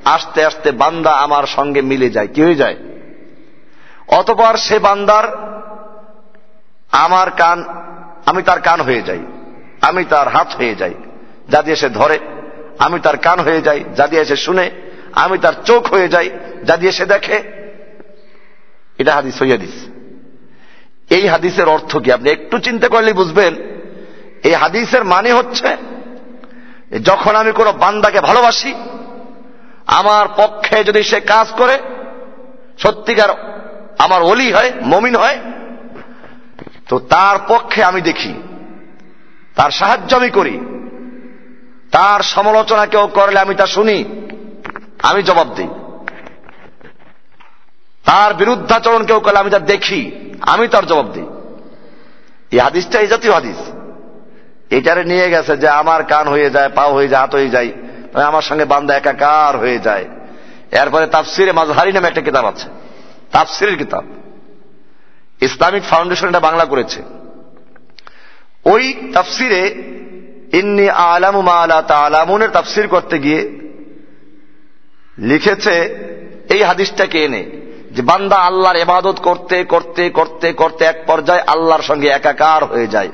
আস্তে আস্তে বান্দা আমার সঙ্গে মিলে যায়। কি হয়ে যায়? অতপর সে বান্দার আমার কান, আমি তার কান হয়ে যাই। আমি তার হাত হয়ে যাই, যা দিয়ে সে ধরে। আমি তার কান হয়ে যাই, যা দিয়ে সে শুনে। আমি তার চোখ হয়ে যাই, যা দিয়ে সে দেখে। এটা হাদিস হইয়াদিস এই হাদিসের অর্থ কি? আপনি একটু চিন্তা করলে বুঝবেন। এই হাদিসের মানে হচ্ছে, যখন আমি কোনো বান্দাকে ভালোবাসি আমার পক্ষে যদি সে কাজ করে, সত্যিকার আমার অলি হয়, মমিন হয়, তো তার পক্ষে আমি দেখি, তার সাহায্য আমি করি, তার সমালোচনা কেউ করলে আমি তা শুনি, আমি জবাব দিই। তার বিরুদ্ধাচরণ কেউ করলে আমি তা দেখি, আমি তার জবাব দিই। এই হাদিসটা এই জাতীয় হাদিস। এটারে নিয়ে গেছে যে আমার কান হয়ে যায় পা হয়ে যায়, হাত হয়ে যায়। আমার সঙ্গে বান্দা একাকার হয়ে যায়। এরপরে তাফসিরে মাজহারি নামে একটা কিতাব আছে। তাফসিরের কিতাব। ইসলামিক ফাউন্ডেশন এটা বাংলা করেছে। ওই তাফসিরে ইন্নি আলামু মালা তালামুনের তাফসির করতে গিয়ে লিখেছে, এই হাদিসটাকে এনে যে বান্দা আল্লাহর এবাদত করতে করতে করতে করতে এক পর্যায়ে আল্লাহর সঙ্গে একাকার হয়ে যায়।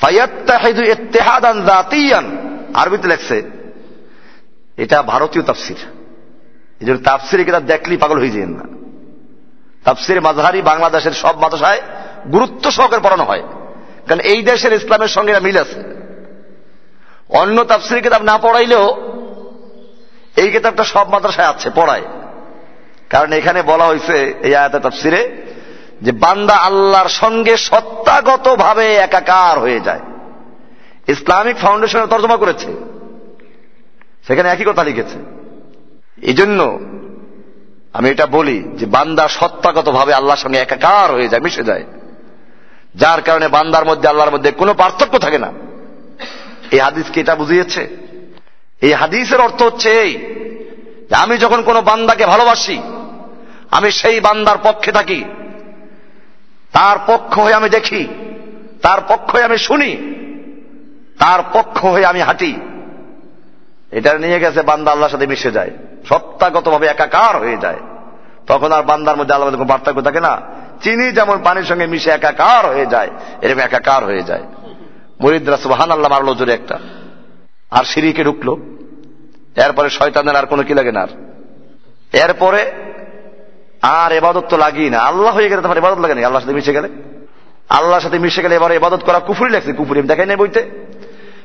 ফাইয়াত্তাহিদু ইত্তেহাদান আরবিতে লেখছে এটা ভারতীয় তাফসির। এই জন্য তাফসির কিতাব দেখলেই পাগল হয়ে যায় না। তাফসির মাঝহারি বাংলাদেশের সব মাদ্রাসায় গুরুত্ব সহকারে পড়ানো হয়। কারণ এই দেশের ইসলামের সঙ্গে মিল আছে। অন্য তাফসির কিতাব না পড়াইলেও এই কিতাবটা সব মাদ্রাসায় আছে, পড়ায়। কারণ এখানে বলা হয়েছে এই আয়াত তাফসিরে যে বান্দা আল্লাহর সঙ্গে সত্তাগত ভাবে একাকার হয়ে যায়। ইসলামিক ফাউন্ডেশনের তর্জমা করেছে। সেখানে একই কথা লিখেছে। এই জন্য আমি এটা বলি যে বান্দা সত্তাগত ভাবে আল্লাহর সঙ্গে একাকার হয়ে যায়, মিশে যায়। যার কারণে বান্দার মধ্যে, আল্লাহর মধ্যে কোনো পার্থক্য থাকে না। এই হাদিসকে এটা বুঝিয়েছে? এই হাদিসের অর্থ হচ্ছে এই, যে আমি যখন কোনো বান্দাকে ভালোবাসি, আমি সেই বান্দার পক্ষে থাকি। তার পক্ষ হয়ে আমি দেখি, তার পক্ষ হয়ে আমি শুনি, তার পক্ষ হয়ে আমি হাঁটি। এটা নিয়ে গেছে, বান্দা আল্লাহর সাথে মিশে যায়। সত্তাগতভাবে একাকার হয়ে যায়। তখন আর বান্দার মধ্যে আল্লাহ কোনো পার্থক্য থাকে না। চিনি যেমন পানির সঙ্গে মিশে একাকার হয়ে যায়, এরকম একাকার হয়ে যায়। মরিদ্রা সুবাহান আল্লাহ মারলো জোরে একটা। আর সিঁড়িকে ঢুকলো। এরপরে শয়তানের আর কোনো কি লাগে না এরপরে আর এবাদত তো লাগি না। আল্লাহ হয়ে গেলে তোমার এবাদত লাগে না? আল্লাহর সাথে মিশে গেলে? আল্লাহর সাথে মিশে গেলে এবার এবাদত করা কুফুরি লাগছে। কুফুরি নাই বইতে।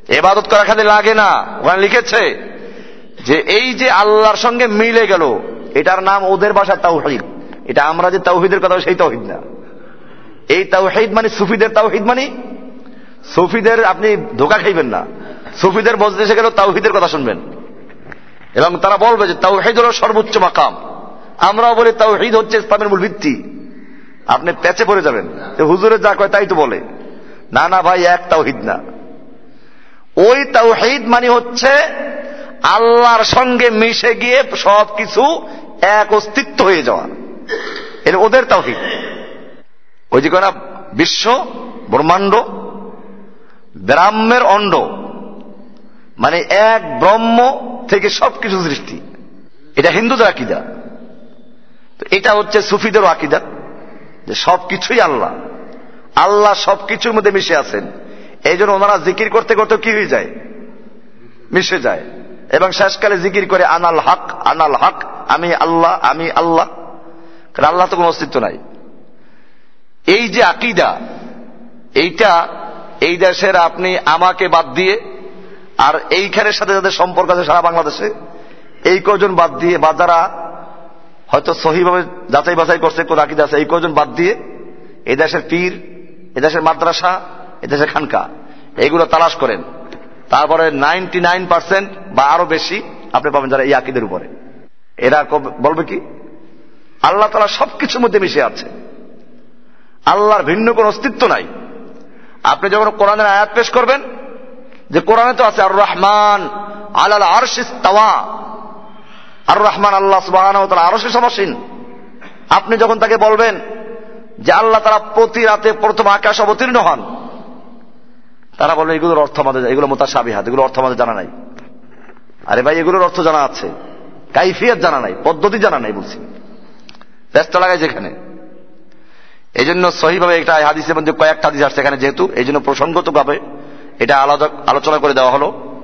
এবাদত করা খালি লাগে না। ওখানে লিখেছে যে এই যে আল্লাহর সঙ্গে মিলে গেল, এটার নাম ওদের ভাষার তাওহিদ। এটা আমরা যে তাওহিদের কথা সেই তাওহিদ না। এই তাওহিদ মানে সুফিদের তাওহিদ মানে? সুফিদের আপনি ধোকা খাইবেন না। সুফিদের মজলিসে গেল তাওহিদের কথা শুনবেন। এবং তারা বলবে যে তাওহিদ হল সর্বোচ্চ মাকাম। আমরাও বলি তাওহিদ হচ্ছে ইসলামের মূল ভিত্তি। আপনি প্যাচে পড়ে যাবেন। হুজুরে যা কয় তাই তো বলে। না না ভাই, এক তাওহিদ না। ওই তাওহিদ মানে হচ্ছে আল্লাহর সঙ্গে মিশে গিয়ে সব কিছু এক অস্তিত্ব হয়ে যাওয়া। এটা ওদের তাওহিদ। ওই যে না বিশ্ব, ব্রহ্মাণ্ড, ব্রাহ্মের অণ্ড মানে এক ব্রহ্ম থেকে সবকিছু সৃষ্টি। এটা হিন্দুদের আকিদা। এটা হচ্ছে সুফিদের আকিদা, যে সবকিছুই আল্লাহ। আল্লাহ সবকিছুর মধ্যে মিশে আছেন। এই জন্য ওনারা জিকির করতে করতে কি হয়ে যায়? মিশে যায়। এবং শেষকালে জিকির করে, আনাল হক আনাল হক, আমি আল্লাহ আমি আল্লাহ। কারণ আল্লাহ তো কোনো অস্তিত্ব নাই। এই যে আকিদা, এইটা এই দেশের আপনি আমাকে বাদ দিয়ে, আর এইখানের সাথে যাদের সম্পর্ক আছে সারা বাংলাদেশে, এই কজন বাদ দিয়ে, বা যারা হয়তো সহিভাবে যাচাই বাছাই করছে, কোন আকিদা আছে, এই কজন বাদ দিয়ে এই দেশের পীর, এ দেশের মাদ্রাসা এ দেশের খানকা এইগুলো তালাশ করেন। তারপরে নাইনটি নাইন পার্সেন্ট বা আরও বেশি আপনি পাবেন যারা এই আকিদের উপরে। এরা বলবে কি? আল্লাহ তালা সবকিছুর মধ্যে মিশে আছে। আল্লাহর ভিন্ন কোন অস্তিত্ব নাই। আপনি যখন কোরআনের আয়াত পেশ করবেন, যে কোরআনে তো আছে আর রহমান আলাল আরশিস তাওয়া আর রহমান আল্লাহ সুবাহ আরশে সমসীন আপনি যখন তাকে বলবেন যে আল্লাহ তারা প্রতি রাতে প্রথম আকাশ অবতীর্ণ হন তারা বলবে, এগুলোর অর্থ আমাদের এগুলো মোতা সাবিহাত এগুলো অর্থ আমাদের জানা নাই। আরে ভাই, এগুলোর অর্থ জানা আছে। কাইফিয়াত জানা নাই, পদ্ধতি জানা নাই বলছি। ব্যস্ত লাগায় যেখানে এই জন্য সহিভাবে একটা হাদিসের মধ্যে কয়েকটা হাদিস আসছে এখানে যেহেতু এই জন্য প্রসঙ্গত ভাবে এটা আলাদা আলোচনা করে দেওয়া হলো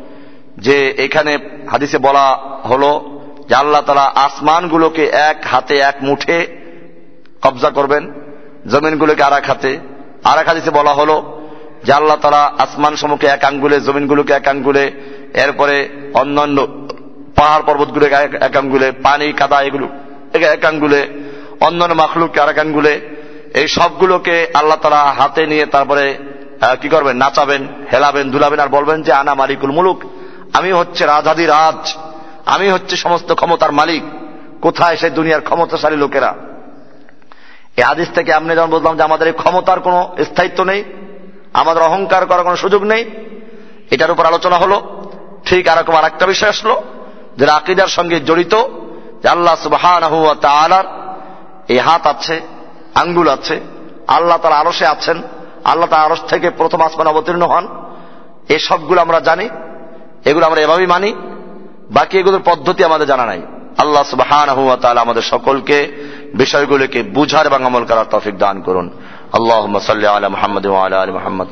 যে এখানে হাদিসে বলা হলো যে আল্লাহ তালা আসমানগুলোকে এক হাতে এক মুঠে কবজা করবেন, জমিনগুলোকে আর এক হাতে। আর এক হাদিসে বলা হলো যে আল্লাহ তালা আসমান সমুখে এক আঙ্গুলে, জমিনগুলোকে এক আঙ্গুলে, এরপরে অন্যান্য পাহাড় পর্বতগুলোকে এক আঙ্গুলে পানি, কাদা, এগুলো এক আঙ্গুলে, অন্যান্য মাখলুককে আর এক আঙ্গুলে, এই সবগুলোকে আল্লাহ তালা হাতে নিয়ে তারপরে কি করবেন? নাচাবেন, হেলাবেন, দুলাবেন আর বলবেন যে, আনা মালিকুল মুলুক। আমি হচ্ছে রাজাদি রাজ। আমি হচ্ছে সমস্ত ক্ষমতার মালিক। কোথায় সেই দুনিয়ার ক্ষমতাশালী লোকেরা? এই আদিস থেকে আপনি যেমন বললাম যে আমাদের এই ক্ষমতার কোনো স্থায়িত্ব নেই আমাদের অহংকার করার কোনো সুযোগ নেই। এটার উপর আলোচনা হলো। ঠিক আর আর একটা বিষয় আসলো যে আকিদার সঙ্গে জড়িত, যে আল্লাহ সুবাহ এই হাত আছে, আঙ্গুল আছে, আল্লাহ তারা আরসে আছেন, আল্লাহ তার আরস থেকে প্রথম আসমান অবতীর্ণ হন এই সবগুলো আমরা জানি, এগুলো আমরা এভাবেই মানি, বাকি এগুলোর পদ্ধতি আমাদের জানা নাই। আল্লাহ সুবাহান আমাদের সকলকে বিষয়গুলোকে বুঝার এবং আমল করার তফিক দান করুন। আল্লাহ আলা মোহাম্মদ মোহাম্মদ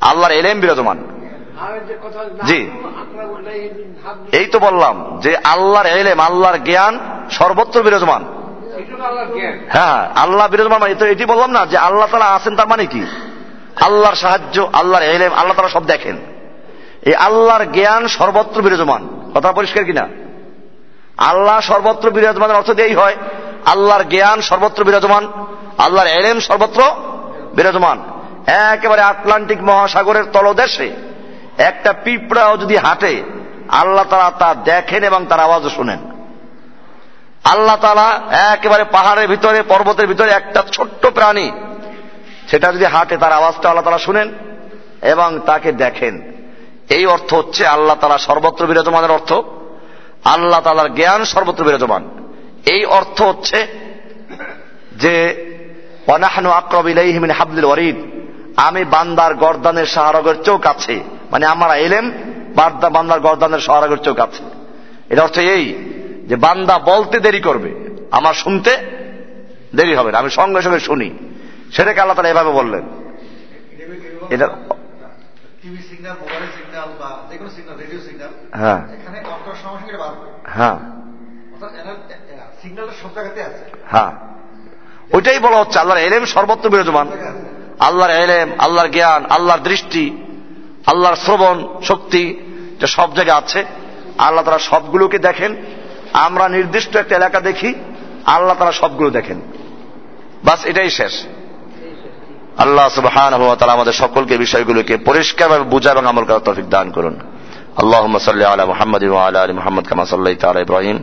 আল্লাহর এলেম বিরাজমান। জি। এই তো বললাম যে আল্লাহর এলেম, আল্লাহর জ্ঞান সর্বত্র বিরাজমান। হ্যাঁ আল্লাহ বিরাজমান মানে এটি বললাম না যে আল্লাহ তারা আছেন তার মানে কি? আল্লাহর সাহায্য, আল্লাহর এলেম, আল্লাহ তারা সব দেখেন। এই আল্লাহর জ্ঞান সর্বত্র বিরাজমান। কথা পরিষ্কার কিনা? আল্লাহ সর্বত্র বিরাজমানের অর্থ দিয়েই হয়, আল্লাহর জ্ঞান সর্বত্র বিরাজমান। আল্লাহর এলেম সর্বত্র বিরাজমান। একেবারে আটলান্টিক মহাসাগরের তলদেশে একটা পিঁপড়াও যদি হাঁটে, আল্লাহ তারা তা দেখেন এবং তার আওয়াজও শুনেন। আল্লাহ তালা একেবারে পাহাড়ের ভিতরে, পর্বতের ভিতরে একটা ছোট্ট প্রাণী, সেটা যদি হাঁটে তার আওয়াজটা আল্লাহ তালা শুনেন এবং তাকে দেখেন। এই অর্থ হচ্ছে আল্লাহ তালা সর্বত্র বিরাজমানের অর্থ। আল্লাহ তালার জ্ঞান সর্বত্র বিরাজমান। এই অর্থ হচ্ছে যে অনাহানু আক্রবিলাইহিমিন হাবদুল ওয়ারিদ। আমি বান্দার গর্দানের সাহারগের চোখ আছে। মানে আমার এলেম বার্দা বান্দার গর্দানের সাহারগের চোখ আছে। এটা অর্থ এই যে বান্দা বলতে দেরি করবে আমার শুনতে দেরি হবে না। আমি সঙ্গে সঙ্গে শুনি। সেটাকে আল্লাহ তালা এভাবে বললেন। এটা হ্যাঁ। হ্যাঁ। হ্যাঁ। ওইটাই বলা হচ্ছে, আল্লাহর এলেম সর্বত্র বিরাজমান। আল্লাহর এলেম, আল্লাহর জ্ঞান, আল্লাহর দৃষ্টি, আল্লাহর শ্রবণ শক্তি যে সব জায়গায় আছে। আল্লাহ তারা সবগুলোকে দেখেন। আমরা নির্দিষ্ট একটা এলাকা দেখি, আল্লাহ তারা সবগুলো দেখেন। বাস এটাই শেষ। আল্লাহ সুবহান তারা আমাদের সকলকে বিষয়গুলোকে পরিষ্কারভাবে বুঝা এবং আমল করার তফিক দান করুন। আল্লাহ সাল্লি মোহাম্মদ মোহাম্মদ কামা সাল্লাহ তালা ইব্রাহিম।